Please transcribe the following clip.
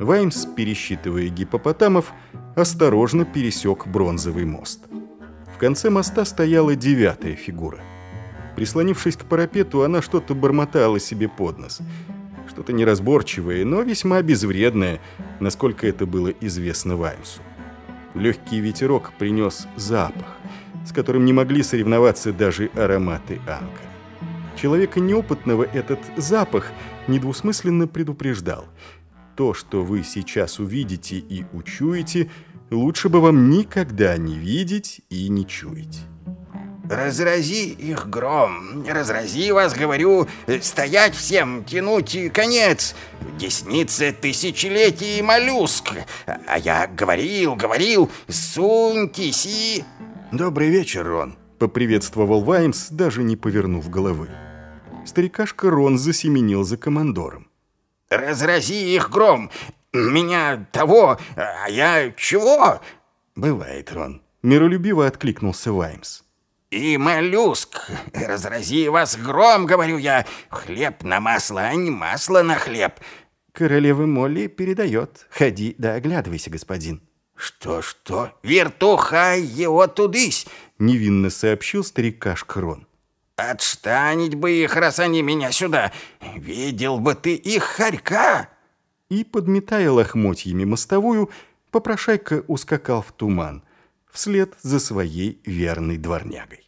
Ваймс, пересчитывая гипопотамов, осторожно пересек бронзовый мост. В конце моста стояла девятая фигура. Прислонившись к парапету, она что-то бормотала себе под нос. Что-то неразборчивое, но весьма безвредное, насколько это было известно Ваймсу. Легкий ветерок принес запах, с которым не могли соревноваться даже ароматы Анка. Человека неопытного этот запах недвусмысленно предупреждал. То, что вы сейчас увидите и учуете, лучше бы вам никогда не видеть и не чуять. Разрази их гром, разрази вас, говорю, стоять всем, тянуть конец. Десница тысячелетий моллюск. А я говорил, говорил, суньтесь и... «Добрый вечер, Рон», — поприветствовал Ваймс, даже не повернув головы старикашка Рон засеменил за командором. «Разрази их гром! Меня того, а я чего?» «Бывает, Рон», — миролюбиво откликнулся Ваймс. «И моллюск! Разрази вас гром, говорю я! Хлеб на масло, а не масло на хлеб!» «Королева Молли передает. Ходи да оглядывайся, господин». «Что-что? Вертухай его тудысь!» — невинно сообщил старикашка Рон. Отштанить бы их, раз они меня сюда. Видел бы ты их хорька!» И, подметая лохмотьями мостовую, попрошайка ускакал в туман, вслед за своей верной дворнягой.